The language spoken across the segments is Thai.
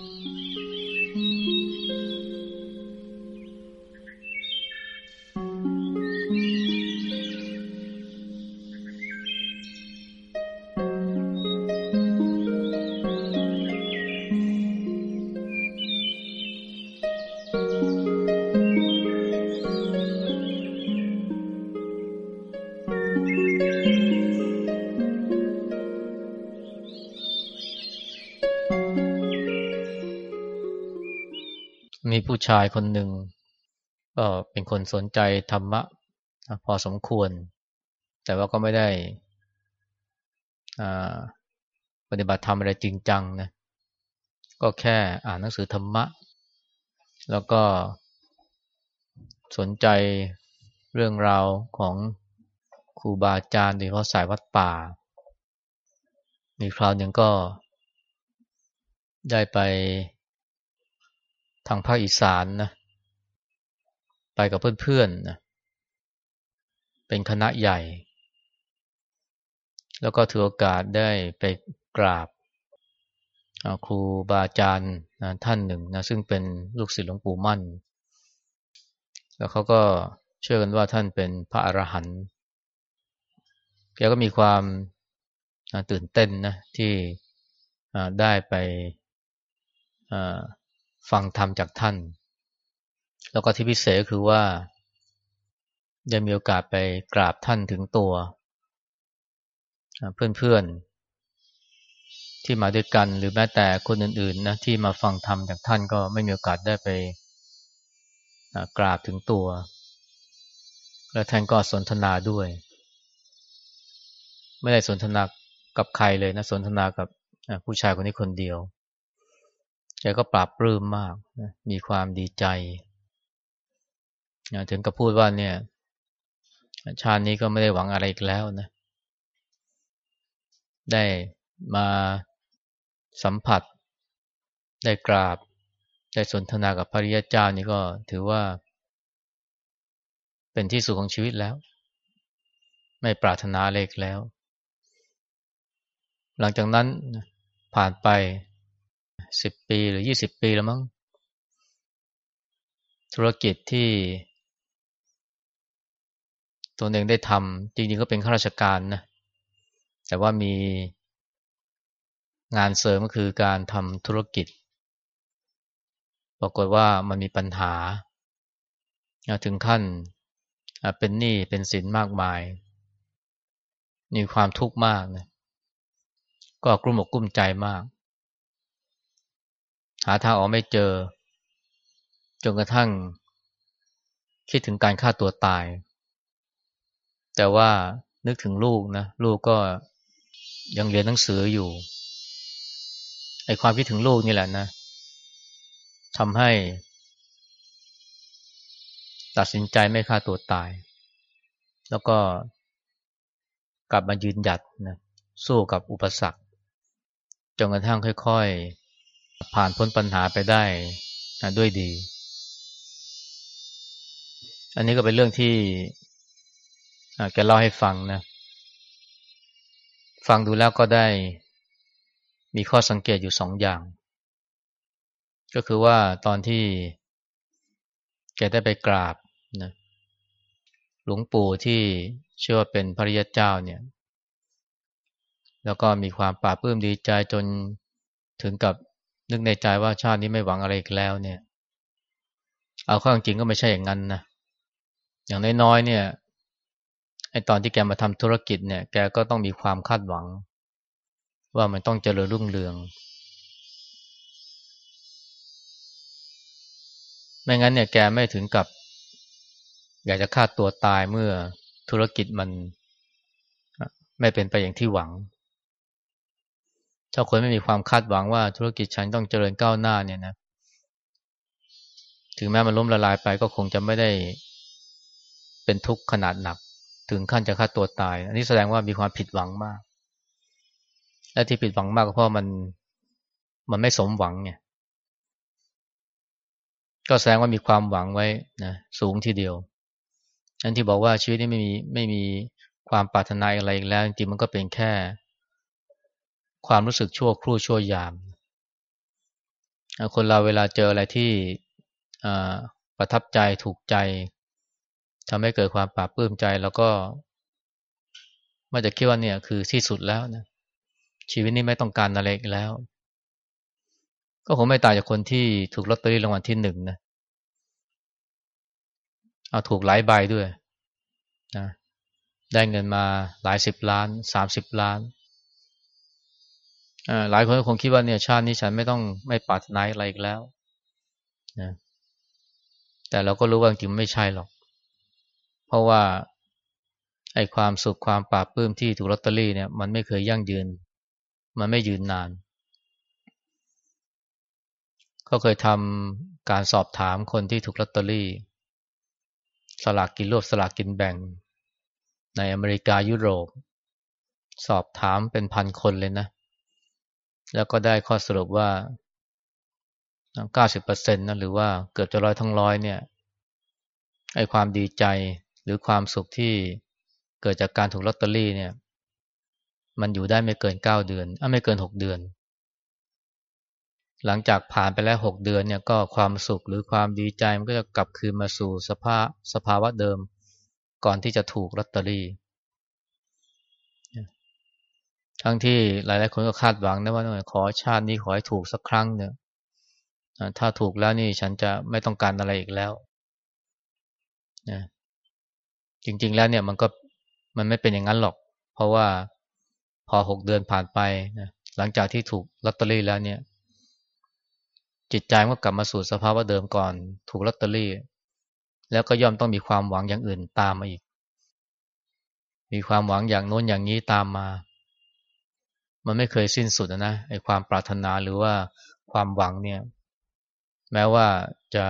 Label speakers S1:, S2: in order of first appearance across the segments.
S1: มีผู้ ชายคนหนึ่งก็เป็นคนสนใจธรรมะพอสมควร แต่ว่าก็ไม่ได้ปฏิบัติธรรมอะไรจริงจังนะก็แค่อ่านหนังสือธรรมะ แล้วก็สนใจเรื่องราวของครูบาอาจารย์โดยเฉพาะสายวัดป่า มีคราวหนึ่งก็ได้ไป ทางภาคอีสานนะ ไปกับเพื่อนๆนะเป็นคณะใหญ่ แล้วก็ถือโอกาสได้ไปกราบครูบาอาจารย์นะท่านหนึ่งนะซึ่งเป็นลูกศิษย์หลวงปู่มั่น แล้วเขาก็เชื่อกันว่าท่านเป็นพระอรหันต์แกก็มีความตื่นเต้นนะที่ได้ไป ฟังธรรมจากท่าน แล้วก็ที่พิเศษคือว่าได้มีโอกาสไปกราบท่านถึงตัว เพื่อนๆ ที่มาด้วยกันหรือแม้แต่คนอื่นๆนะที่มาฟังธรรมจากท่านก็ไม่มีโอกาสได้ไปกราบถึงตัว และท่านก็สนทนาด้วย ไม่ได้สนทนากับใครเลยนะสนทนากับผู้ชายคนนี้คนเดียว แกก็ปราบปลื้มมากมีความดีใจถึงกับพูดว่าเนี่ย ชาตินี้ก็ไม่ได้หวังอะไรอีกแล้วนะ ได้มาสัมผัส ได้กราบ ได้สนทนากับพระริยเจ้านี่ก็ถือว่า เป็นที่สุดของชีวิตแล้ว ไม่ปรารถนาอะไรอีกแล้ว หลังจากนั้นผ่านไป สิบปีหรือยี่สิบปีแล้วมั้ง ธุรกิจที่ตัวเองได้ทำจริงๆก็เป็นข้าราชการนะ แต่ว่ามีงานเสริมก็คือการทำธุรกิจ ปรากฏว่ามันมีปัญหา ถึงขั้นเป็นหนี้เป็นสินมากมาย มีความทุกข์มากนะก็กลุ้มอกกลุ้มใจมาก หาทางออกไม่เจอ จนกระทั่ง คิดถึงการฆ่าตัวตาย แต่ว่านึกถึงลูกนะลูกก็ยังเรียนหนังสืออยู่ไอความคิดถึงลูกนี่แหละนะทำให้ ตัดสินใจไม่ฆ่าตัวตาย แล้วก็กลับมายืนหยัดนะสู้กับอุปสรรคจนกระทั่งค่อย ๆ ผ่านพ้นปัญหาไปได้ด้วยดี อันนี้ก็เป็นเรื่องที่แกเล่าให้ฟังนะ ฟังดูแล้วก็ได้มีข้อสังเกตอยู่สองอย่าง ก็คือว่าตอนที่แกได้ไปกราบนะหลวงปู่ที่เชื่อว่าเป็นพระริยเจ้าเนี่ย แล้วก็มีความปราบปลื้มดีใจจนถึงกับ นึกในใจว่าชาตินี้ไม่หวังอะไรอีกแล้วเนี่ย เอาข้างจริงก็ไม่ใช่อย่างนั้นนะอย่างน้อยๆเนี่ยไอตอนที่แกมาทำธุรกิจเนี่ย แกก็ต้องมีความคาดหวัง ว่ามันต้องเจริญรุ่งเรือง ไม่งั้นเนี่ยแกไม่ถึงกับ อยากจะฆ่าตัวตายเมื่อธุรกิจมัน ไม่เป็นไปอย่างที่หวัง ถ้าคนไม่มีความคาดหวังว่าธุรกิจฉันต้องเจริญก้าวหน้าเนี่ยนะถึงแม้มันล้มละลายไปก็คงจะไม่ได้เป็นทุกข์ขนาดหนัก ถึงขั้นจะฆ่าตัวตาย อันนี้แสดงว่ามีความผิดหวังมาก และที่ผิดหวังมากก็เพราะมันมันไม่สมหวังเนี่ยก็แสดงว่ามีความหวังไว้นะสูงทีเดียวอันที่บอกว่าชีวิตนี้ไม่มีไม่มีความปรารถนาอะไรอีกแล้ว จริงๆมันก็เป็นแค่ ความรู้สึกชั่วครู่ชั่วยาม คนเราเวลาเจออะไรที่ประทับใจถูกใจทำให้เกิดความปราบปลื้มใจแล้วก็ไม่จะคิดว่าเนี่ยคือที่สุดแล้วนะชีวิตนี้ไม่ต้องการอะไรอีกแล้ว ก็คงไม่ต่างจากคนที่ถูกลอตเตอรี่รางวัลที่หนึ่งนะเอาถูกหลายใบด้วยนะได้เงินมาหลายสิบล้านสามสิบล้าน หลายคนคงคิดว่าเนี่ยชาตินี้ฉันไม่ต้องไม่ปรารถนาอะไรอีกแล้วนะแต่เราก็รู้ว่าจริงไม่ใช่หรอก เพราะว่าไอ้ความสุขความปราบปื้มที่ถูกลอตเตอรี่เนี่ย มันไม่เคยยั่งยืน มันไม่ยืนนาน ก็เคยทำการสอบถามคนที่ถูกลอตเตอรี่ สลากกินรวบสลากกินแบ่ง ในอเมริกายุโรป สอบถามเป็นพันคนเลยนะ แล้วก็ได้ข้อสรุปว่า 90%นะหรือว่าเกือบจะร้อยทั้งร้อยเนี่ยไอ้ความดีใจหรือความสุขที่เกิดจากการถูกลอตเตอรี่เนี่ย มันอยู่ได้ไม่เกินเก้าเดือนอะไม่เกินหกเดือน หลังจากผ่านไปแล้วหกเดือนเนี่ยก็ความสุขหรือความดีใจมันก็จะกลับคืนมาสู่สภาพสภาวะเดิม ก่อนที่จะถูกลอตเตอรี่ ทั้งที่หลาย ๆ คนก็คาดหวังนะว่าขอชาตินี้ขอให้ถูกสักครั้งเนี่ยถ้าถูกแล้วนี่ฉันจะไม่ต้องการอะไรอีกแล้วจริง ๆ แล้วเนี่ยมันก็มันไม่เป็นอย่างนั้นหรอก เพราะว่าพอหกเดือนผ่านไปนะหลังจากที่ถูกลอตเตอรี่แล้วเนี่ย จิตใจก็กลับมาสู่สภาพว่าเดิมก่อน ถูกลอตเตอรี่ แล้วก็ย่อมต้องมีความหวังอย่างอื่นตามมาอีก มีความหวังอย่างโน้นอย่างนี้ตามมา มันไม่เคยสิ้นสุดนะไอ้ความปรารถนาหรือว่าความหวังเนี่ย แม้ว่าจะ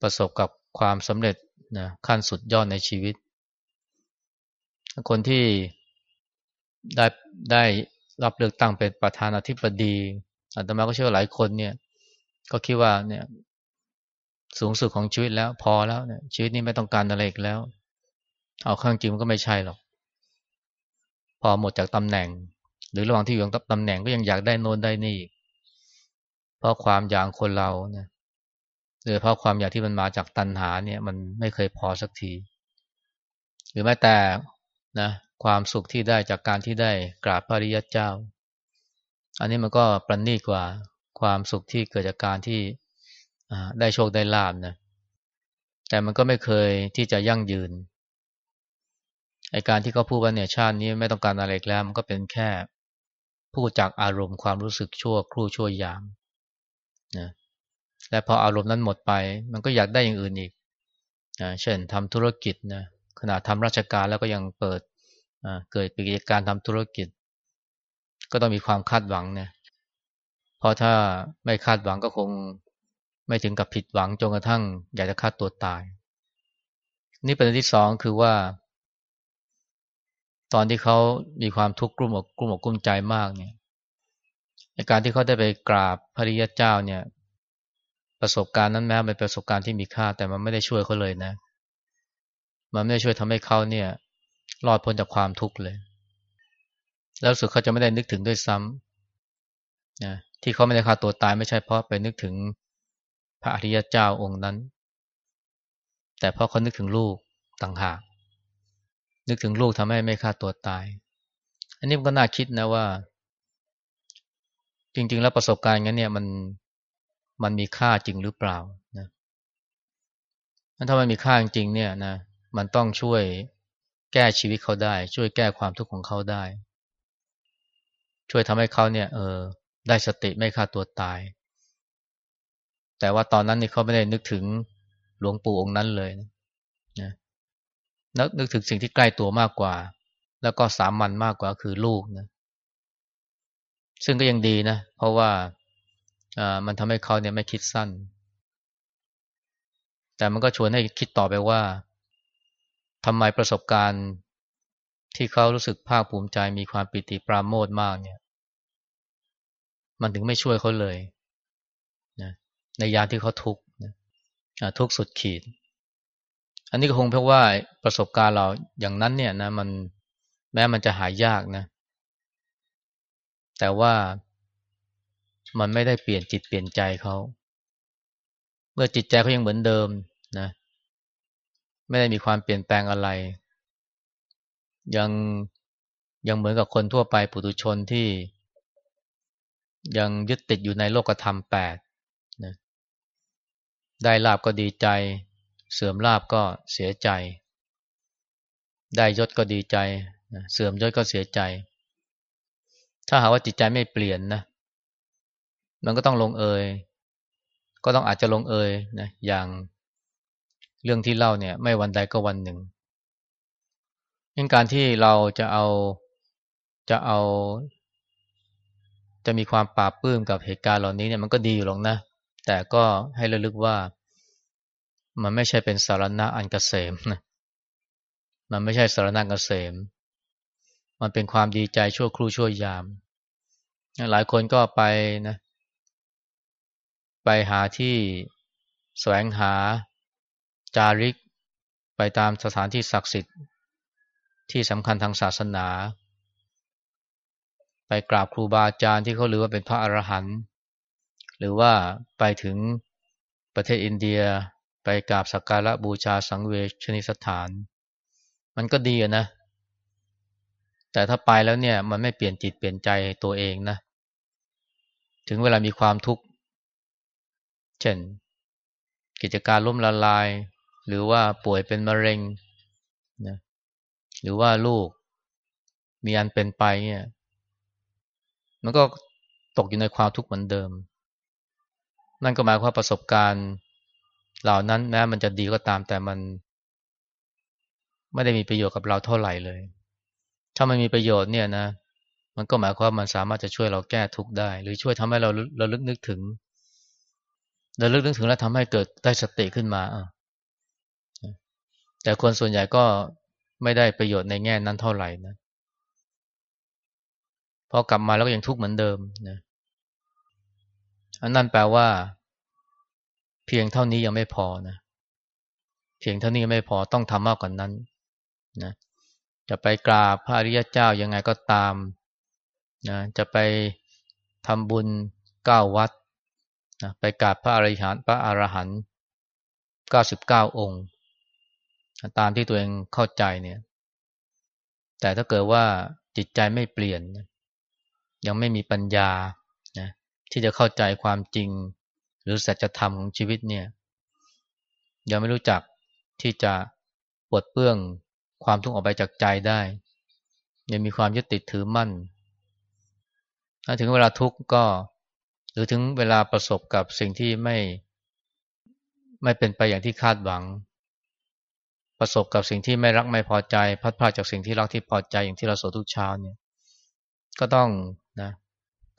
S1: ประสบกับความสำเร็จนะขั้นสุดยอดในชีวิต คนที่ได้ได้รับเลือกตั้งเป็นประธานาธิบดีอาตมาก็เชื่อหลายคนเนี่ย ก็คิดว่าเนี่ย สูงสุดของชีวิตแล้วพอแล้วเนี่ยชีวิตนี้ไม่ต้องการอะไรอีกแล้ว เอาข้างจริงมันก็ไม่ใช่หรอก พอหมดจากตำแหน่ง หรือระหว่างที่อยู่กับตำแหน่งก็ยังอยากได้โน้นได้นี่ เพราะความอยากคนเราเนี่ยโดยเพราะความอยากที่มันมาจากตัณหาเนี่ย มันไม่เคยพอสักที หรือแม้แต่นะความสุขที่ได้จากการที่ได้กราบพระริยเจ้า อันนี้มันก็ประณีตกว่าความสุขที่เกิดจากการที่ได้โชคได้ลาบนะแต่มันก็ไม่เคยที่จะยั่งยืนไอการที่เขาพูดว่าเนี่ยชาตินี้ไม่ต้องการอะไรแล้ว มันก็เป็นแค่ พูดจากอารมณ์ความรู้สึกชั่วครู่ชั่วยามนะและพออารมณ์นั้นหมดไป มันก็อยากได้อย่างอื่นอีกนะเช่นทำธุรกิจนะขณะทำราชการแล้วก็ยังเปิดเกิดกิจการทำธุรกิจ ก็ต้องมีความคาดหวังเนี่ยเพราะถ้าไม่คาดหวังก็คงไม่ถึงกับผิดหวังจนกระทั่ง อยากจะฆ่าตัวตาย นี่ประเด็นที่สองคือว่า ตอนที่เขามีความทุกข์กลุ่มอกกลุ่มอกกลุ้มใจมากเนี่ยในการที่เขาได้ไปกราบพระริยเจ้าเนี่ย ประสบการณ์นั้นแม้เป็นประสบการณ์ที่มีค่า แต่มันไม่ได้ช่วยเขาเลยนะ มันไม่ได้ช่วยทำให้เขาเนี่ยรอดพ้นจากความทุกข์เลย แล้วสุดเขาจะไม่ได้นึกถึงด้วยซ้ำนะที่เขาไม่ได้ฆ่าตัวตายไม่ใช่เพราะไปนึกถึงพระอริยเจ้าองค์นั้น แต่เพราะเขานึกถึงลูกต่างหาก นึกถึงลูกทำให้ไม่ฆ่าตัวตาย อันนี้มันก็น่าคิดนะว่า จริง ๆ แล้วประสบการณ์งั้นเนี่ยมันมันมีค่าจริงหรือเปล่านะถ้ามันมีค่าจริงเนี่ยนะมันต้องช่วยแก้ชีวิตเขาได้ ช่วยแก้ความทุกข์ของเขาได้ ช่วยทำให้เขาเนี่ย เออ ได้สติไม่ฆ่าตัวตาย แต่ว่าตอนนั้นนี่เขาไม่ได้นึกถึงหลวงปู่องค์นั้นเลยนะ นึกนึกถึงสิ่งที่ใกล้ตัวมากกว่า แล้วก็สามัญมากกว่าคือลูกนะซึ่งก็ยังดีนะ เพราะว่าอ่ามันทำให้เขาเนี่ยไม่คิดสั้น แต่มันก็ชวนให้คิดต่อไปว่าทำไมประสบการณ์ที่เขารู้สึกภาคภูมิใจมีความปิติปราโมทมากเนี่ย มันถึงไม่ช่วยเขาเลยนะในยามที่เขาทุกข์นะทุกข์สุดขีด อันนี้ก็คงเพราะว่าประสบการณ์เราอย่างนั้นเนี่ยนะมันแม้มันจะหายากนะ แต่ว่ามันไม่ได้เปลี่ยนจิตเปลี่ยนใจเขาเมื่อจิตใจเขายังเหมือนเดิมนะ ไม่ได้มีความเปลี่ยนแปลงอะไร ยังยังเหมือนกับคนทั่วไปปุถุชนที่ ยังยึดติดอยู่ในโลกธรรมแปดนะได้ลาบก็ดีใจ เสื่อมลาบก็เสียใจ ได้ยศก็ดีใจเสื่อมยศก็เสียใจ ถ้าหาว่าจิตใจไม่เปลี่ยนนะมันก็ต้องลงเอย ก็ต้องอาจจะลงเอยนะอย่างเรื่องที่เล่าเนี่ย ไม่วันใดก็วันหนึ่งยิ่งการที่เราจะเอาจะเอา จะมีความปราบปื้มกับเหตุการณ์เหล่านี้เนี่ยมันก็ดีอยู่หรอกนะ แต่ก็ให้ระลึกว่า มันไม่ใช่เป็นสารณะอันกเกษมนะมันไม่ใช่สารณะเกษม มันเป็นความดีใจชั่วครู่ชั่วยาม หลายคนก็ไปนะ ไปหาที่แสวงหาจาริก ไปตามสถานที่ศักดิ์สิทธิ์ ที่สำคัญทางศาสนา ไปกราบครูบาอาจารย์ที่เขาเรือว่าเป็นพระอรหันต์หรือว่าไปถึงประเทศอินเดีย ไปกราบสักการะบูชาสังเวชนิสถาน มันก็ดีนะ แต่ถ้าไปแล้วเนี่ย มันไม่เปลี่ยนจิตเปลี่ยนใจตัวเองนะ ถึงเวลามีความทุกข์ เช่น กิจการล้มละลาย หรือว่าป่วยเป็นมะเร็งนะหรือว่าลูก มีอันเป็นไปเนี่ย มันก็ตกอยู่ในความทุกข์เหมือนเดิม นั่นก็หมายความประสบการณ์ เหล่านั้นแม้มันจะดีก็ตามแต่มัน ไม่ได้มีประโยชน์กับเราเท่าไหร่เลย ถ้ามันมีประโยชน์เนี่ยนะ มันก็หมายความมันสามารถจะช่วยเราแก้ทุกข์ได้ หรือช่วยทำให้เราเราลึกนึกถึงเราลึกนึกถึงแล้วทำให้เกิดได้สติขึ้นมาแต่คนส่วนใหญ่ก็ไม่ได้ประโยชน์ในแง่นั้นเท่าไหร่นะพอกลับมาแล้วก็ยังทุกข์เหมือนเดิมนะอันนั้นแปลว่า พียงเท่านี้ยังไม่พอนะ เพียงเท่านี้ไม่พอต้องทำมากกว่านนั้นนะจะไปกราบพระอริยเจ้ายังไงก็ตามนะจะไปทำบุญเก้าวัดนะไปกราบพระอริหันต์พระอรหันต์เก้าสิบเก้าองค์ ตามที่ตัวเองเข้าใจเนี่ย แต่ถ้าเกิดว่าจิตใจไม่เปลี่ยน ยังไม่มีปัญญานะที่จะเข้าใจความจริง หรือสัจธรรมของชีวิตเนี่ยยังไม่รู้จักที่จะปวดเปื้องความทุกข์ออกไปจากใจได้ ยังมีความยึดติดถือมั่น ถ้าถึงเวลาทุกข์ก็ หรือถึงเวลาประสบกับสิ่งที่ไม่ ไม่เป็นไปอย่างที่คาดหวัง ประสบกับสิ่งที่ไม่รักไม่พอใจ พัดพาจากสิ่งที่รักที่พอใจอย่างที่เราสวดทุกเช้าเนี่ย ก็ต้อง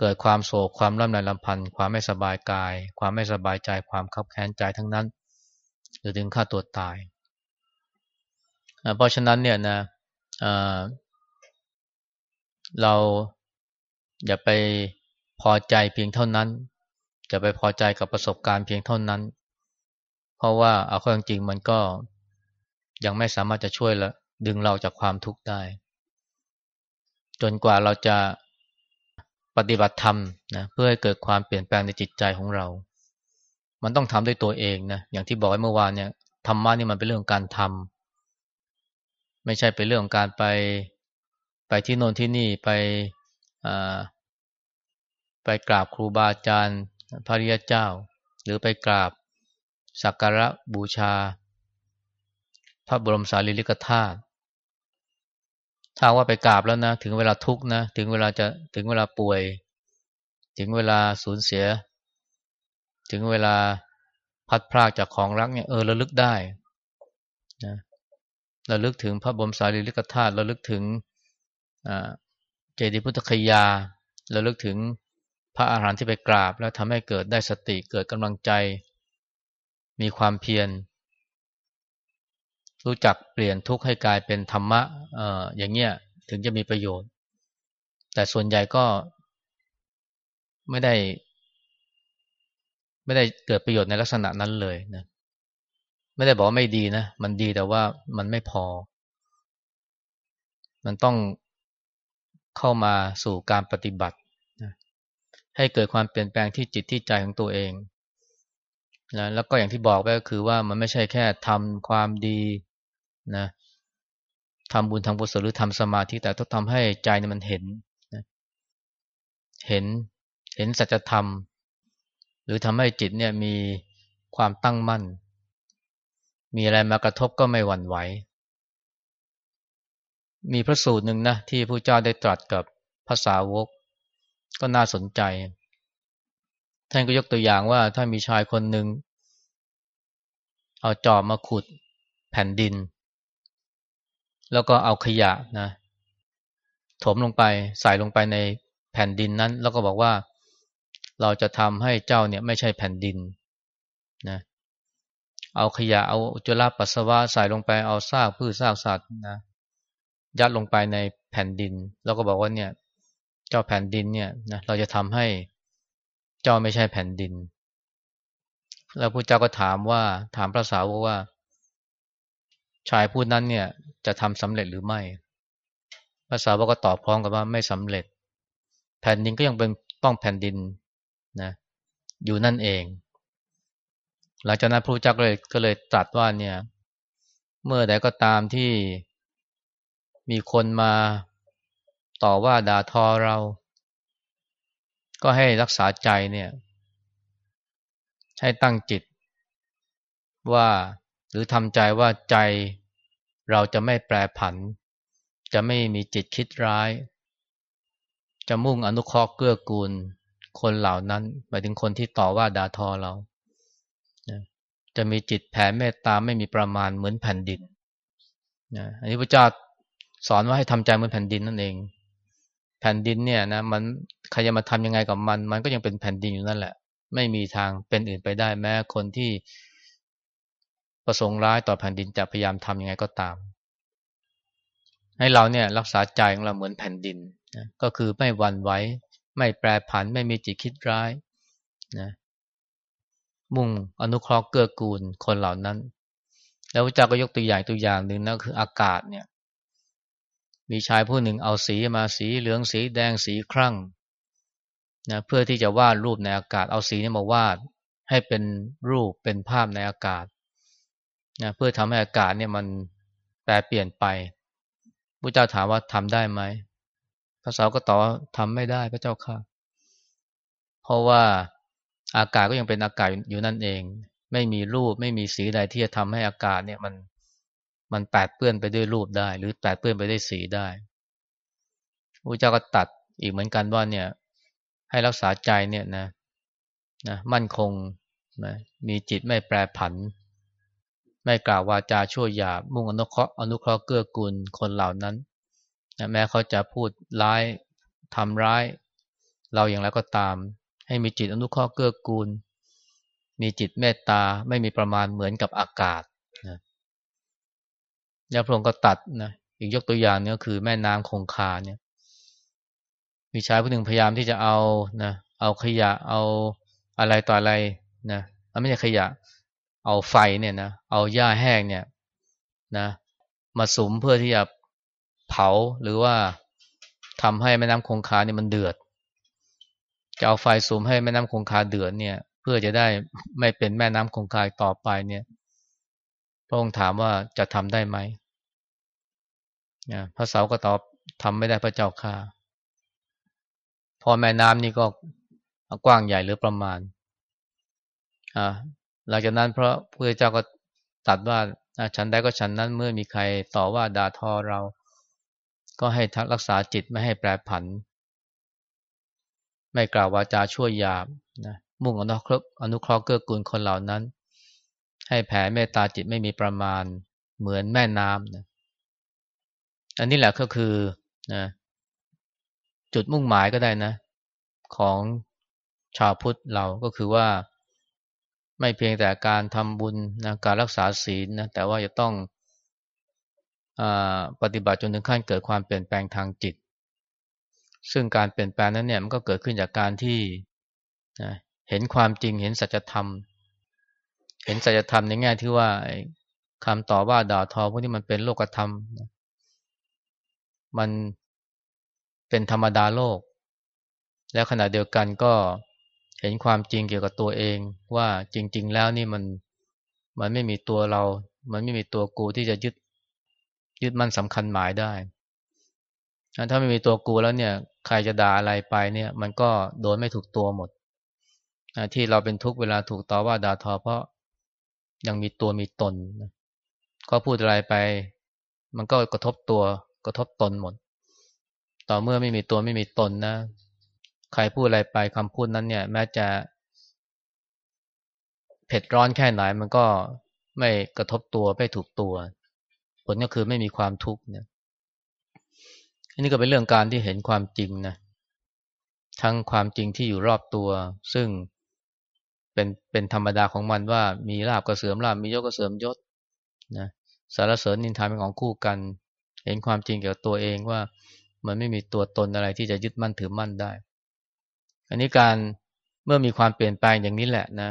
S1: เกิดความโศกความร่ำไรลำพันธ์ความไม่สบายกาย ความไม่สบายใจความขับแค้นใจทั้งนั้น หรือถึงฆ่าตัวตาย เพราะฉะนั้นเนี่ยนะเราอย่าไปพอใจเพียงเท่านั้นจะไปพอใจกับประสบการณ์เพียงเท่านั้น เพราะว่าเอาข้อจริงมันก็ยังไม่สามารถจะช่วยละดึงเราจากความทุกข์ได้ จนกว่าเราจะ ปฏิบัติธรรมนะเพื่อให้เกิดความเปลี่ยนแปลงในจิตใจของเรา มันต้องทำด้วยตัวเองนะอย่างที่บอกไว้เมื่อวานเนี่ยธรรมะนี่มันเป็นเรื่องการทำไม่ใช่เป็นเรื่องของการไปไปที่โน่นที่นี่ไปไปกราบครูบาอาจารย์พระริยเจ้า หรือไปกราบสักการะบูชา พระบรมสารีริกธาตุ ถ้าว่าไปกราบแล้วนะ ถึงเวลาทุกข์นะ ถึงเวลาจะถึงเวลาป่วย ถึงเวลาสูญเสีย ถึงเวลาพัดพรากจากของรักเนี่ยเออระลึกได้นะระลึกถึงพระบรมสารีริกธาตุระลึกถึงเจดีย์พุทธคยาระลึกถึงพระอาหารที่ไปกราบ แล้วทำให้เกิดได้สติเกิดกำลังใจ มีความเพียร รู้จักเปลี่ยนทุกข์ให้กลายเป็นธรรมะเอออย่างเงี้ยถึงจะมีประโยชน์ แต่ส่วนใหญ่ก็ไม่ได้ ไม่ได้เกิดประโยชน์ในลักษณะนั้นเลยนะไม่ได้บอกว่าไม่ดีนะมันดีแต่ว่ามันไม่พอ มันต้องเข้ามาสู่การปฏิบัตินะให้เกิดความเปลี่ยนแปลงที่จิตที่ใจของตัวเองนะแล้วก็อย่างที่บอกไปก็คือว่ามันไม่ใช่แค่ทำความดี นะทำบุญทำกุศลหรือทำสมาธิแต่ต้องทำให้ใจเนี่ยมันเห็นนะเห็นเห็นสัจธรรม หรือทำให้จิตเนี่ยมีความตั้งมั่น มีอะไรมากระทบก็ไม่หวั่นไหว มีพระสูตรหนึ่งนะที่พระเจ้าได้ตรัสกับภาษาวก ก็น่าสนใจ ท่านก็ยกตัวอย่างว่าถ้ามีชายคนหนึ่งเอาจอบมาขุดแผ่นดิน แล้วก็เอาขยะนะถมลงไปใส่ลงไปในแผ่นดินนั้น แล้วก็บอกว่าเราจะทำให้เจ้าเนี่ยไม่ใช่แผ่นดินนะเอาขยะเอาจุลาปัสสาวะใส่ลงไปเอาซากพืชซากสัตว์นะยัดลงไปในแผ่นดิน แล้วก็บอกว่าเนี่ย เจ้าแผ่นดินเนี่ยนะเราจะทำให้เจ้าไม่ใช่แผ่นดิน แล้วพระเจ้าก็ถามว่าถามพระสาวกว่า ชายผู้นั้นเนี่ยจะทำสำเร็จหรือไม่พระสาวกก็ตอบพร้อมกับว่าไม่สำเร็จ แผ่นดินก็ยังเป็นต้องแผ่นดินนะอยู่นั่นเอง หลังจากนั้นพระเจ้าก็เลยก็เลยตรัสว่าเนี่ย เมื่อใดก็ตามที่มีคนมาต่อว่าด่าทอเรา ก็ให้รักษาใจเนี่ย ให้ตั้งจิตว่า หรือทำใจว่าใจเราจะไม่แปรผัน จะไม่มีจิตคิดร้าย จะมุ่งอนุเคราะห์เกื้อกูล คนเหล่านั้นหมายถึงคนที่ต่อว่าด่าทอเรา จะมีจิตแผ่เมตตาไม่มีประมาณเหมือนแผ่นดินนะอันนี้พระเจ้าสอนว่าให้ทำใจเหมือนแผ่นดินนั่นเอง แผ่นดินเนี่ยนะมันใครจะมาทำยังไงกับมัน มันก็ยังเป็นแผ่นดินอยู่นั่นแหละ ไม่มีทางเป็นอื่นไปได้แม้คนที่ ประสงค์ร้ายต่อแผ่นดินจะพยายามทำยังไงก็ตาม ให้เราเนี่ยรักษาใจของเราเหมือนแผ่นดินนะก็คือไม่หวั่นไหวไม่แปรผันไม่มีจิตคิดร้ายนะมุ่งอนุเคราะห์เกื้อกูลคนเหล่านั้น แล้วพระเจ้าก็ยกตัวอย่างตัวอย่างหนึ่งนั่นคืออากาศเนี่ย มีชายผู้หนึ่งเอาสีมาสีเหลืองสีแดงสีครั่งนะเพื่อที่จะวาดรูปในอากาศเอาสีนี้มาวาดให้เป็นรูปเป็นภาพในอากาศ นะเพื่อทำให้อากาศเนี่ยมันแปลเปลี่ยนไปพระเจ้าถามว่าทำได้ไหมพระสาวก็ตอบว่าทำไม่ได้พระเจ้าค่ะ เพราะว่าอากาศก็ยังเป็นอากาศอยู่นั่นเอง ไม่มีรูปไม่มีสีใดที่จะทำให้อากาศเนี่ยมันมันแปดเปื้อนไปด้วยรูปได้ หรือแปดเปื้อนไปด้วยสีได้พระเจ้าก็ตัดอีกเหมือนกันว่าเนี่ย ให้รักษาใจเนี่ยนะนะมั่นคงนะมีจิตไม่แปรผัน ไม่กล่าววาจาชั่วหยาบมุ่งอนุเคราะห์อนุเคราะห์เกื้อกูลคนเหล่านั้น แม้เขาจะพูดร้ายทำร้าย เราอย่างไรก็ตาม ให้มีจิตอนุเคราะห์เกื้อกูล มีจิตเมตตาไม่มีประมาณเหมือนกับอากาศนะยาพระองค์ก็ตัดนะอีกยกตัวอย่างนี้ก็คือแม่น้ำคงคาเนี่ย มีชายผู้หนึ่งพยายามที่จะเอานะเอาขยะเอาอะไรต่ออะไรนะไม่ใช่ขยะ เอาไฟเนี่ยนะเอาหญ้าแห้งเนี่ยนะมาสุมเพื่อที่จะเผาหรือว่าทำให้แม่น้ำคงคาเนี่ยมันเดือด จะเอาไฟสูมให้แม่น้ำคงคาเดือดเนี่ย เพื่อจะได้ไม่เป็นแม่น้ำคงคาต่อไปเนี่ยพระองค์ถามว่าจะทำได้ไหมพระเสาก็ตอบทำไม่ได้พระเจ้าค่ะพอแม่น้ำนี่ก็กว้างใหญ่หรือประมาณอ่า หลังจากนั้นพระพุทธเจ้าก็ตัดว่าฉันได้ก็ฉันนั้นเมื่อมีใครต่อว่าด่าทอเรา ก็ให้ทักรักษาจิตไม่ให้แปรผัน ไม่กล่าววาจาชั่วหยาบนะมุ่งอนุเคราะห์อนุเคราะห์เกื้อกูลคนเหล่านั้น ให้แผ่เมตตาจิตไม่มีประมาณเหมือนแม่น้ำนะอันนี้แหละก็คือนะจุดมุ่งหมายก็ได้นะ ของชาวพุทธเราก็คือว่า ไม่เพียงแต่การทำบุญนะการรักษาศีลนะแต่ว่าจะต้องอปฏิบัติจนถึงขั้นเกิดความเปลี่ยนแปลงทางจิต ซึ่งการเปลี่ยนแปลงนั้นเนี่ยมันก็เกิดขึ้นจากการที่นะเห็นความจริงเห็นสัจธรรม เห็นสัจธรรมในแง่ที่ว่าคำต่อว่าด่าทอพวกนี้มันเป็นโลกธรรม มันเป็นธรรมดาโลก แล้วขณะเดียวกันก็ เห็นความจริงเกี่ยวกับตัวเอง ว่าจริง ๆ แล้วนี่มันมันไม่มีตัวเรา มันไม่มีตัวกูที่จะยึดยึดมั่นสำคัญหมายได้ ถ้าไม่มีตัวกูแล้วเนี่ย ใครจะด่าอะไรไปเนี่ย มันก็โดนไม่ถูกตัวหมด ที่เราเป็นทุกเวลาถูกต่อว่าด่าทอเพราะยังมีตัวมีตนเขาพูดอะไรไป มันก็กระทบตัวกระทบตนหมด ต่อเมื่อไม่มีตัวไม่มีตนนะ ใครพูดอะไรไปคำพูดนั้นเนี่ย แม้จะเผ็ดร้อนแค่ไหนมันก็ไม่กระทบตัวไม่ถูกตัว ผลก็คือไม่มีความทุกข์เนี่ยอันนี้ก็เป็นเรื่องการที่เห็นความจริงนะทั้งความจริงที่อยู่รอบตัว ซึ่งเป็นเป็นธรรมดาของมันว่ามีลาบก็เสื่อมลาบมียศก็เสื่อมยศนะสารเสริญนินทาเป็นของคู่กัน เห็นความจริงเกี่ยวกับตัวเองว่ามันไม่มีตัวตนอะไรที่จะยึดมั่นถือมั่นได้ อันนี้การเมื่อมีความเปลี่ยนแปลงอย่างนี้แหละนะ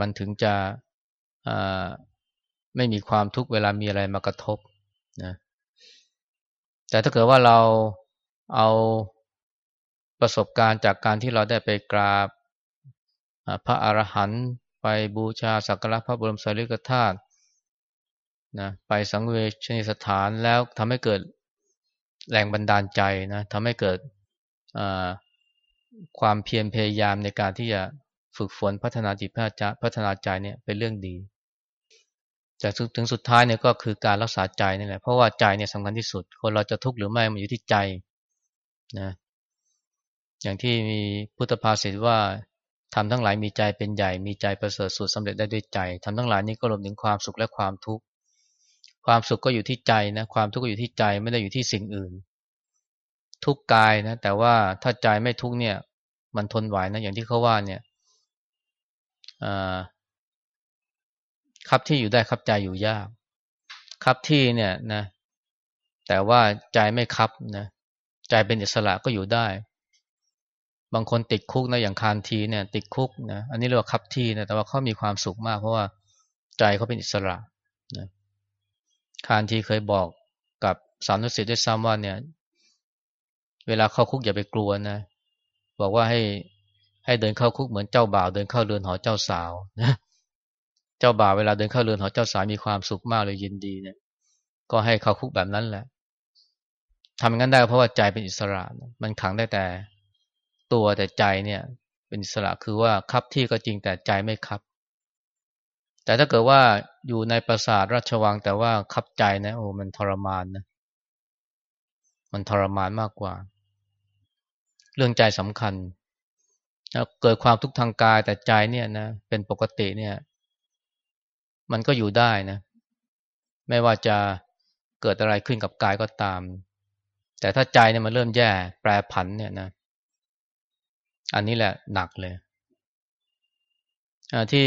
S1: มันถึงจะไม่มีความทุกเวลามีอะไรมากระทบนะแต่ถ้าเกิดว่าเราเอาประสบการณ์จากการที่เราได้ไปกราบพระอรหันต์ไปบูชาสักการะพระบรมสารีริกธาตุนะไปสังเวชนิสถานแล้วทำให้เกิดแรงบันดาลใจนะทำให้เกิด ความเพียรพยายามในการที่จะฝึกฝนพัฒนาจิตพัฒนาใจเนี่ยเป็นเรื่องดีแต่ถึงสุดท้ายเนี่ยก็คือการรักษาใจนี่แหละเพราะว่าใจเนี่ยสำคัญที่สุด คนเราจะทุกข์หรือไม่มันอยู่ที่ใจนะอย่างที่มีพุทธภาษิตว่าทำทั้งหลายมีใจเป็นใหญ่มีใจประเสริฐสุดสำเร็จได้ด้วยใจทำทั้งหลายนี้ก็รวมถึงความสุขและความทุกข์ความสุขก็อยู่ที่ใจนะความทุกข์ก็อยู่ที่ใจไม่ได้อยู่ที่สิ่งอื่น ทุกกายนะ แต่ว่าถ้าใจไม่ทุกเนี่ย มันทนไหวนะ อย่างที่เขาว่าเนี่ยครับที่อยู่ได้ครับใจอยู่ยาก ครับที่เนี่ยนะ แต่ว่าใจไม่ครับนะใจเป็นอิสระก็อยู่ได้ บางคนติดคุกนะอย่างคานทีเนี่ย ติดคุกนะอันนี้เรียกว่าครับที่นะแต่ว่าเขามีความสุขมาก เพราะว่าใจเขาเป็นอิสระนะคานทีเคยบอกกับสามนุสิตด้วยซ้ำว่าเนี่ย เวลาเข้าคุกอย่าไปกลัวนะ บอกว่าให้ให้เดินเข้าคุกเหมือนเจ้าบ่าวเดินเข้าเรือนหอเจ้าสาวนะ เจ้าบ่าวเวลาเดินเข้าเรือนหอเจ้าสาวมีความสุขมากเลยยินดีเนี่ย ก็ให้เข้าคุกแบบนั้นแหละทำงั้นได้เพราะว่าใจเป็นอิสระ มันขังได้แต่ตัวแต่ใจเนี่ย เป็นอิสระคือว่าคับที่ก็จริงแต่ใจไม่คับ แต่ถ้าเกิดว่าอยู่ในปราสาทราชวังแต่ว่าคับใจนะโอ้มันทรมานนะ มันทรมานมากกว่า เรื่องใจสำคัญเกิดความทุกข์ทางกายแต่ใจเนี่ยนะเป็นปกติเนี่ย มันก็อยู่ได้นะ ไม่ว่าจะเกิดอะไรขึ้นกับกายก็ตาม แต่ถ้าใจเนี่ยมันเริ่มแย่ แปรผันเนี่ยนะ อันนี้แหละหนักเลยที่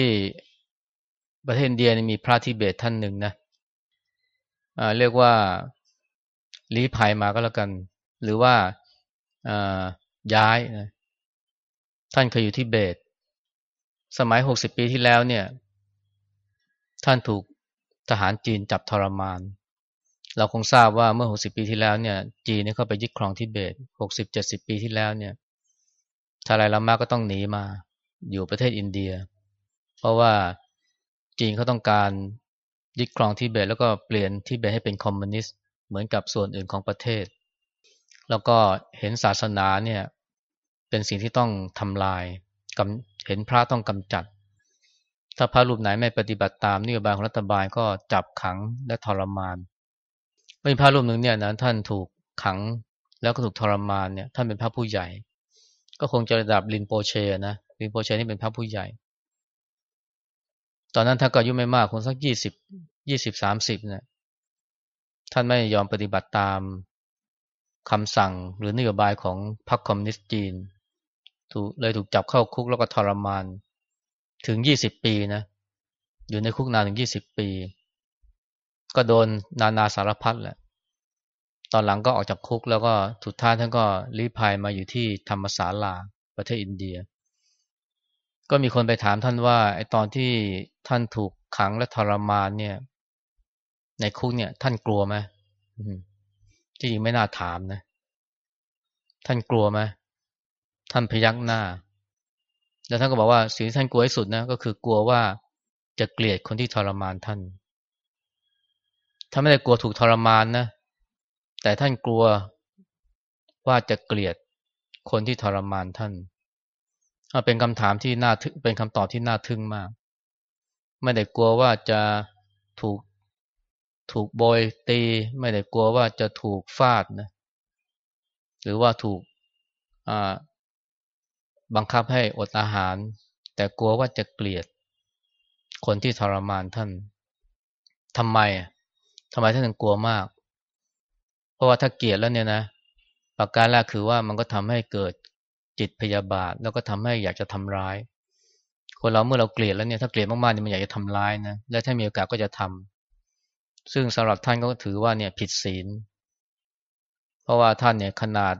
S1: ประเทศเดียมีพระทิเบตท่านหนึ่งนะเรียกว่าลี้ภัยมาก็แล้วกัน หรือว่า ย้ายนะท่านเคยอยู่ที่เบต สมัยหกสิบปีที่แล้วเนี่ย ท่านถูกทหารจีนจับทรมาน เราคงทราบว่าเมื่อ60ปีที่แล้วเนี่ย จีนเนี่ยเข้าไปยึดครองทิเบต60-70ปีที่แล้วเนี่ยทาลายลามาก็ต้องหนีมา อยู่ประเทศอินเดีย เพราะว่าจีนเขาต้องการยึดครองทิเบต แล้วก็เปลี่ยนทิเบตให้เป็นคอมมิวนิสต์เหมือนกับส่วนอื่นของประเทศ แล้วก็เห็นศาสนาเนี่ย เป็นสิ่งที่ต้องทำลายเห็นพระต้องกำจัด ถ้าพระรูปไหนไม่ปฏิบัติตามนโยบายของรัฐบาลก็จับขังและทรมานมีพระรูปหนึ่งเนี่ยนะท่านถูกขังแล้วก็ถูกทรมานเนี่ยท่านเป็นพระผู้ใหญ่ ก็คงจะระดับรินโปเชนะรินโปเชนี่เป็นพระผู้ใหญ่ ตอนนั้นท่านก็อายุไม่มากคงสักยี่สิบยี่สิบสามสิบเนี่ยท่านไม่ยอมปฏิบัติตามคำสั่งหรือนโยบายของพรรคคอมมิวนิสต์จีน ถูกเลยถูกจับเข้าคุกแล้วก็ทรมาน ถึงยี่สิบปีนะ อยู่ในคุกนานถึงยี่สิบปี ก็โดนนานาสารพัดแหละ ตอนหลังก็ออกจากคุกแล้วก็สุดท้ายท่านก็รีภัยมาอยู่ที่ธรรมศาลาประเทศอินเดีย ก็มีคนไปถามท่านว่าไอตอนที่ท่านถูกขังและทรมานเนี่ย ในคุกเนี่ย ท่านกลัวไหมจริงไม่น่าถามนะ ท่านกลัวไหม ท่านพยักหน้า แล้วท่านก็บอกว่าสิ่งที่ท่านกลัวที่สุดนะก็คือกลัวว่าจะเกลียดคนที่ทรมานท่าน ท่านไม่ได้กลัวถูกทรมานนะ แต่ท่านกลัวว่าจะเกลียดคนที่ทรมานท่านเป็นคำถามที่น่าเป็นคำตอบที่น่าทึ่งมาก ไม่ได้กลัวว่าจะถูกถูกโบยตี ไม่ได้กลัวว่าจะถูกฟาดนะ หรือว่าถูก บังคับให้อดอาหาร แต่กลัวว่าจะเกลียด คนที่ทรมานท่านทำไมทำไมท่านถึงกลัวมาก เพราะว่าถ้าเกลียดแล้วเนี่ยนะประการแรกคือว่ามันก็ทำให้เกิดจิตพยาบาท แล้วก็ทำให้อยากจะทำร้าย คนเราเมื่อเราเกลียดแล้วเนี่ยถ้าเกลียดมากๆเนี่ยมันอยากจะทำร้ายนะและถ้ามีโอกาสก็จะทำซึ่งสำหรับท่านก็ถือว่าเนี่ยผิดศีล เพราะว่าท่านเนี่ยขนาด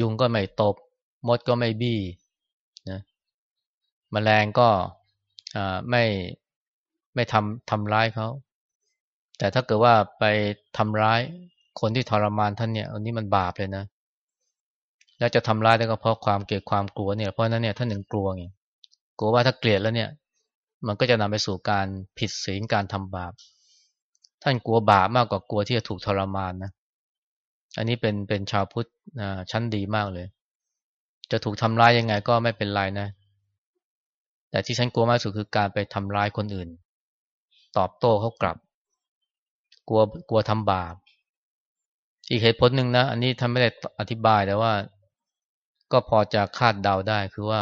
S1: ยุงก็ไม่ตบ มดก็ไม่บี้ มแมลงก็ไม่ไม่ทำทำร้ายเขา แต่ถ้าเกิดว่าไปทำร้ายคนที่ทรมานท่านเนี่ยอันนี้มันบาปเลยนะ และจะทำร้ายได้ก็เพราะความเกลียดความกลัวเนี่ย เพราะนั้นเนี่ยท่านหนึ่งกลัวไงกลัวว่าถ้าเกลียดแล้วเนี่ย มันก็จะนำไปสู่การผิดศีลการทำบาป ท่านกลัวบาปมากกว่ากลัวที่จะถูกทรมานนะ อันนี้เป็นเป็นชาวพุทธชั้นดีมากเลย จะถูกทำร้ายยังไงก็ไม่เป็นไรนะ แต่ที่ฉันกลัวมากสุดคือการไปทำร้ายคนอื่น ตอบโต้เขากลับ กลัวกลัวทำบาป อีกเหตุผลหนึ่งนะ อันนี้ท่านไม่ได้อธิบายแต่ว่า ก็พอจะคาดเดาได้คือว่า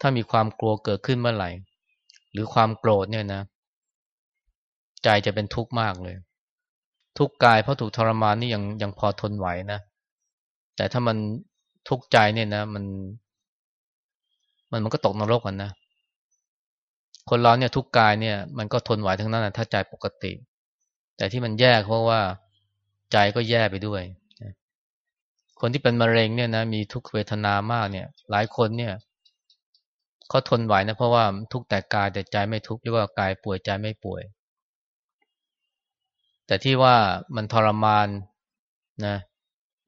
S1: ถ้ามีความกลัวเกิดขึ้นเมื่อไหร่ หรือความโกรธเนี่ยนะ ใจจะเป็นทุกข์มากเลย ทุกข์กายเพราะถูกทรมานนี่ยังยังพอทนไหวนะ แต่ถ้ามันทุกข์ใจเนี่ยนะ มัน มันมันก็ตกนรกกันนะ คนเราเนี่ยทุกข์กายเนี่ย มันก็ทนไหวทั้งนั้นนะถ้าใจปกติ แต่ที่มันแย่เพราะว่าใจก็แย่ไปด้วยคนที่เป็นมะเร็งเนี่ยนะมีทุกขเวทนามากเนี่ย หลายคนเนี่ยเขาทนไหวนะเพราะว่าทุกแต่กายแต่ใจไม่ทุกเรียกว่ากายป่วยใจไม่ป่วย แต่ที่ว่ามันทรมานนะ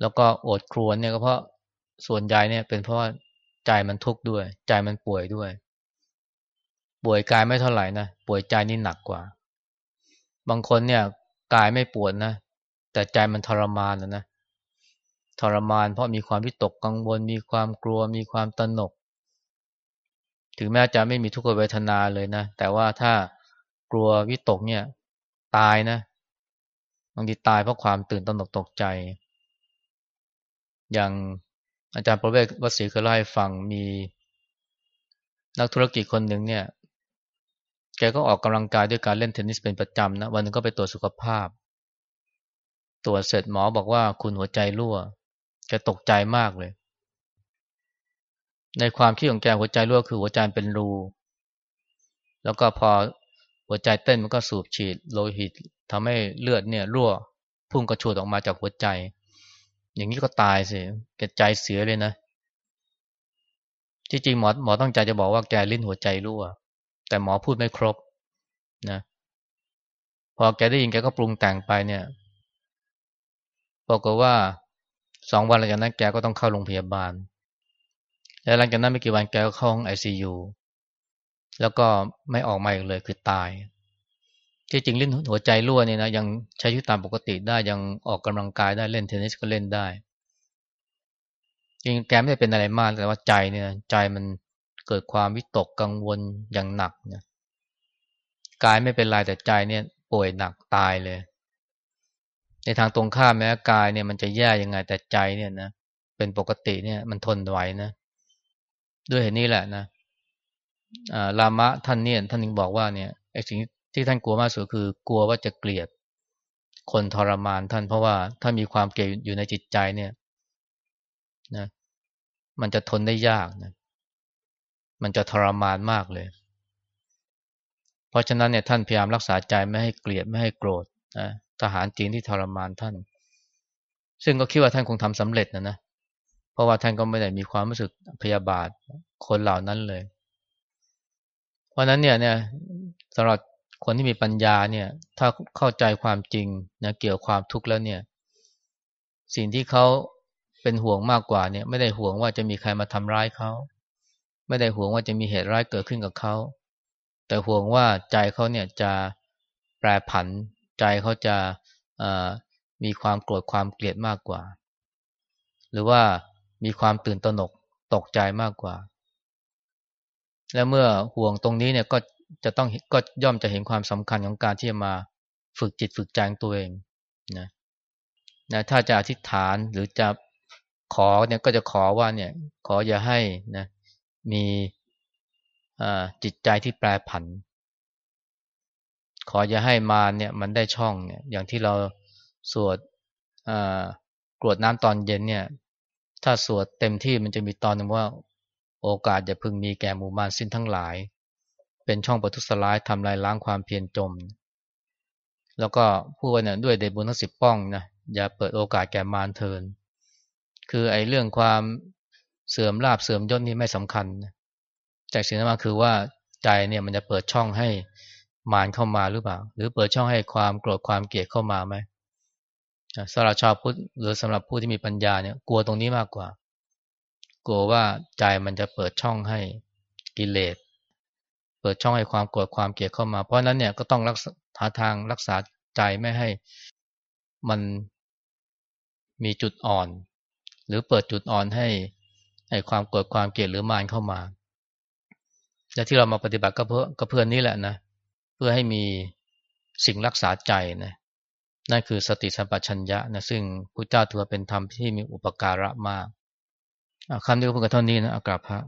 S1: แล้วก็อดครวญเนี่ยก็เพราะส่วนใหญ่เนี่ยเป็นเพราะว่า ใจมันทุกข์ด้วย ใจมันป่วยด้วย ป่วยกายไม่เท่าไหร่นะป่วยใจนี่หนักกว่า บางคนเนี่ยกายไม่ปวดนะแต่ใจมันทรมานนะนะทรมานเพราะมีความวิตกกังวล มีความกลัว มีความตนก ถึงแม้จะไม่มีทุกขเวทนาเลยนะ แต่ว่าถ้ากลัววิตกเนี่ย ตายนะบางทีตายเพราะความตื่นตระหนกตกใจ อย่าง อาจารย์ประเวศวสีเคยเล่าให้ฟังมี นักธุรกิจคนหนึ่งเนี่ย แกก็ออกกำลังกายด้วยการเล่นเทนนิสเป็นประจำนะวันนึงก็ไปตรวจสุขภาพ ตรวจเสร็จหมอบอกว่าคุณหัวใจรั่วแกตกใจมากเลย ในความคิดของแกหัวใจรั่วคือหัวใจเป็นรู แล้วก็พอหัวใจเต้นมันก็สูบฉีดโลหิตทำให้เลือดเนี่ยรั่วพุ่งกระชูดออกมาจากหัวใจ อย่างนี้ก็ตายสิแกใจเสียเลยนะ ที่จริงหมอหมอต้องใจจะบอกว่าแกลิ้นหัวใจรั่ว แต่หมอพูดไม่ครบนะ พอแกได้ยินแกก็ปรุงแต่งไปเนี่ยบอกว่าสองวันหลังจากนั้นแกก็ต้องเข้าโรงพยาบาล แล้วหลังจากนั้นไม่กี่วันแกก็เข้าห้องไอซียูแล้วก็ไม่ออกมาอีกเลยคือตาย ที่จริงลิ้นหัวใจรั่วนี่นะยังใช้ชีวิตตามปกติได้ยังออกกำลังกายได้เล่นเทนนิสก็เล่นได้ จริงแกไม่ได้เป็นอะไรมากแต่ว่าใจเนี่ยใจมันเกิดความวิตกกังวลอย่างหนักเนี่ยกายไม่เป็นไรแต่ใจเนี่ย ป่วยหนักตายเลย ในทางตรงข้ามแม้กายเนี่ยมันจะแย่ยังไงแต่ใจเนี่ยนะเป็นปกติเนี่ยมันทนไหวนะ ด้วยเหตุนี้แหละนะลามะท่านเนี่ยท่านนึงบอกว่าเนี่ยไอ้สิ่ง ที่ท่านกลัวมากสุดคือกลัวว่าจะเกลียด คนทรมานท่านเพราะว่าถ้ามีความเกลียดอยู่ในจิตใจเนี่ยนะมันจะทนได้ยากนะมันจะทรมานมากเลย เพราะฉะนั้นเนี่ยท่านพยายามรักษาใจไม่ให้เกลียดไม่ให้โกรธนะทหารจีนที่ทรมานท่าน ซึ่งก็คิดว่าท่านคงทำสำเร็จนะนะเพราะว่าท่านก็ไม่ได้มีความรู้สึกพยาบาทคนเหล่านั้นเลย เพราะนั้นเนี่ยเนี่ยสำหรับ คนที่มีปัญญาเนี่ย ถ้าเข้าใจความจริงนะเกี่ยวความทุกข์แล้วเนี่ย สิ่งที่เขาเป็นห่วงมากกว่าเนี่ย ไม่ได้ห่วงว่าจะมีใครมาทำร้ายเขาไม่ได้ห่วงว่าจะมีเหตุร้ายเกิดขึ้นกับเขาแต่ห่วงว่าใจเขาเนี่ยจะแปรผัน ใจเขาจะมีความโกรธความเกลียดมากกว่า หรือว่ามีความตื่นตระหนกตกใจมากกว่า และเมื่อห่วงตรงนี้เนี่ยก็ จะต้องก็ย่อมจะเห็นความสำคัญของการที่จะมาฝึกจิตฝึกใจตัวเองนะนะถ้าจะอธิษฐานหรือจะขอเนี่ยก็จะขอว่าเนี่ย ขออย่าให้นะมีจิตใจที่แปรผัน ขออย่าให้มาเนี่ยมันได้ช่องเนี่ย อย่างที่เราสวดกรวดน้ำตอนเย็นเนี่ย ถ้าสวดเต็มที่มันจะมีตอนหนึ่งว่า โอกาสจะพึงมีแก่หมู่มารสิ้นทั้งหลาย เป็นช่องประทุษร้ายทำลายล้างความเพียรจม แล้วก็พูดว่าเนี่ยด้วยเดบุญทั้งสิบป้องนะอย่าเปิดโอกาสแก่มารเทิน คือไอ้เรื่องความเสื่อมลาบเสื่อมยศนี่ไม่สำคัญแต่สิ่งที่มาคือว่าใจเนี่ยมันจะเปิดช่องให้มารเข้ามาหรือเปล่า หรือเปิดช่องให้ความโกรธความเกลียดเข้ามาไหมสำหรับชาวพุทธหรือสำหรับผู้ที่มีปัญญาเนี่ยกลัวตรงนี้มากกว่า กลัวว่าใจมันจะเปิดช่องให้กิเลส เปิดช่องให้ความโกรธความเกลียดเข้ามา เพราะนั้นเนี่ยก็ต้องรักษาหาทางรักษาใจไม่ให้มันมีจุดอ่อน หรือเปิดจุดอ่อนให้ให้ความโกรธความเกลียดหรือมารเข้ามา และที่เรามาปฏิบัติก็เพื่อก็เพื่อนนี้แหละนะ เพื่อให้มีสิ่งรักษาใจนะนั่นคือสติสัมปชัญญะนะซึ่งพระเจ้าถือว่าเป็นธรรมที่มีอุปการะมากคำนี้ก็เพียงเท่านี้นะอากาศพระ